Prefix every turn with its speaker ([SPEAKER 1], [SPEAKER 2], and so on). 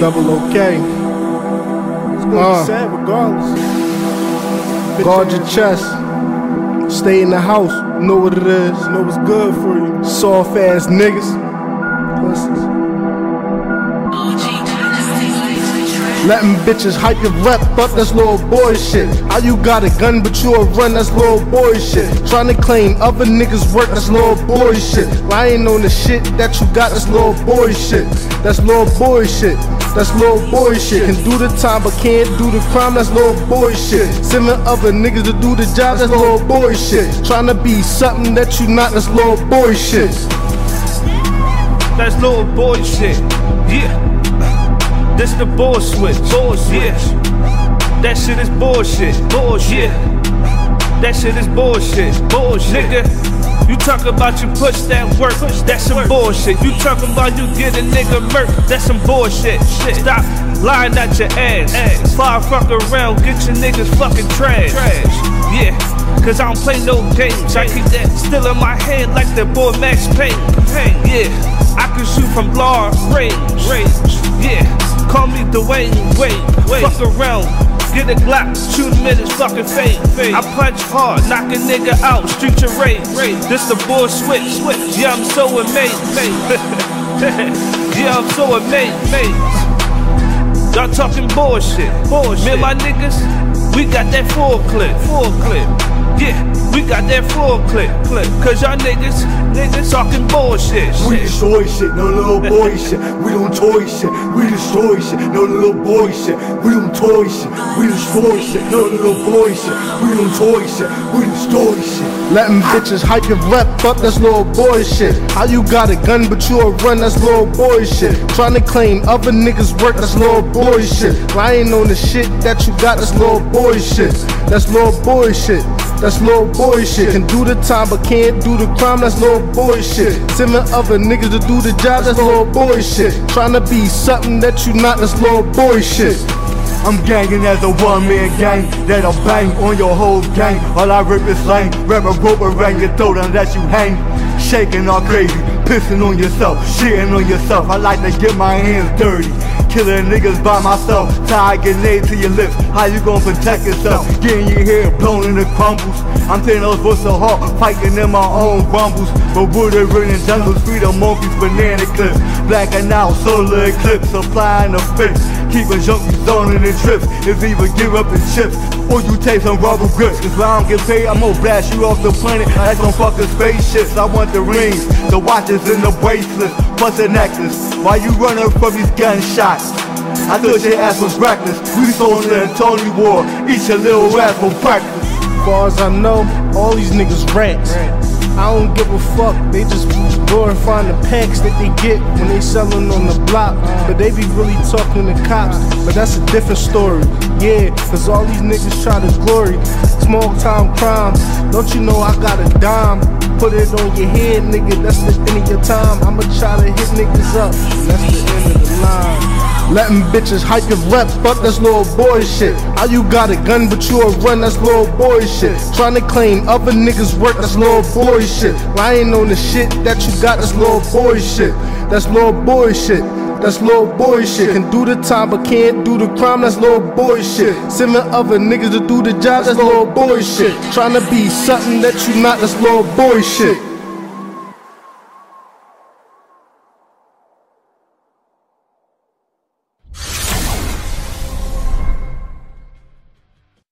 [SPEAKER 1] Double OK.
[SPEAKER 2] It's gonna
[SPEAKER 1] Uh.
[SPEAKER 2] be sad regardless.
[SPEAKER 1] Guard your chest. Stay in the house. Know what it is.
[SPEAKER 2] Know what's good for you.
[SPEAKER 1] Soft ass niggas.
[SPEAKER 2] Pussies.
[SPEAKER 1] Letting bitches hype your rep up, that's little boy shit. How you got a gun but you a run, that's little boy shit. Trying to claim other niggas work, that's little boy shit. Lying on the shit that you got, that's little boy shit. That's little boy shit. That's little boy shit. Can do the time but can't do the crime, that's little boy shit. Sending other niggas to do the job, that's little boy shit. Trying to be something that you not, that's little boy shit.
[SPEAKER 3] That's little boy shit. Yeah. This the bull switch. Bullshit. That shit is bullshit. Bullshit. That shit is bullshit. Bullshit. Nigga, you talk about you push that work. push That's some bullshit. You talking about you get a nigga murk. That's some bullshit. Stop lying at your ass. Far fuck around, get your niggas fucking trash. Trash. Yeah. Cause I don't play no games. I keep that still in my head like the boy Max Payne. Yeah, I can shoot from long range. Yeah, call me Dwayne Wait. Fuck around, get a Glock, shoot him in his fucking face. I punch hard, knock a nigga out, street your rage. This the bull switch. Yeah, I'm so amazed. yeah, I'm so amazed. Y'all talking bullshit. Bullshit. Me and my niggas, we got that full clip. Full clip. Yeah, we got that full clip. clip. Cause y'all niggas, niggas talking bullshit.
[SPEAKER 4] We destroy shit, no little boy shit. We don't toy shit. We destroy shit, no little boy shit. We don't toy shit. We destroy shit, no little boy shit. We don't toy shit. We destroy shit.
[SPEAKER 1] Letting bitches hype your rep up, that's little boy shit. How you got a gun but you a run, that's little boy shit. Trying to claim other niggas work, that's little boy shit. Lying on the shit that you got, that's little boy shit. That's little boy shit. That's little boy shit. Can do the time but can't do the crime, that's little boy shit. Sending other niggas to do the job, that's little boy shit. Trying to be something that you not, that's little boy shit.
[SPEAKER 4] I'm ganging as a one-man gang That'll bang on your whole gang. While I rip this lane Wrap a rope around your throat and let you hang. Shaking all crazy. Pissing on yourself. Shitting on yourself. I like to get my hands dirty Killing niggas by myself. Tie a grenade to your lips. How you gonna protect yourself? Getting your hair blown in the crumbles. I'm Thanos with so hard Fighting in my own rumbles But wooded running jungles Free Freedom monkeys, banana clips. Blacking out solar eclipse Applying the fix Keeping junkies and in trips If even give up the chips Or you take some rubber grips. Cause when I don't get paid. I'm gonna blast you off the planet. Like some fucking spaceships. I want the rings, the watches and the bracelets. Plus the necklace. Why you running from these gunshots? I thought your ass was reckless We sold in Tony War Eat your little ass for breakfast
[SPEAKER 1] far as I know, all these niggas rats. I don't give a fuck, they just glorifying the packs that they get when they selling on the block. But they be really talking to cops, but that's a different story. Yeah, cause all these niggas try to glory. Small time crime, don't you know I got a dime? Put it on your head, nigga, that's the end of your time. I'ma try to hit niggas up, that's the end of the line. Letting bitches hype your rep up, that's little boy shit. How you got a gun but you a run, that's little boy shit. Trying to claim other niggas work, that's little boy shit. Lying on the shit that you got, that's little boy shit. That's little boy shit. That's little boy shit. Can do the time but can't do the crime, that's little boy shit. Sending other niggas to do the job, that's little boy shit. Trying to be something that you not, that's little boy shit.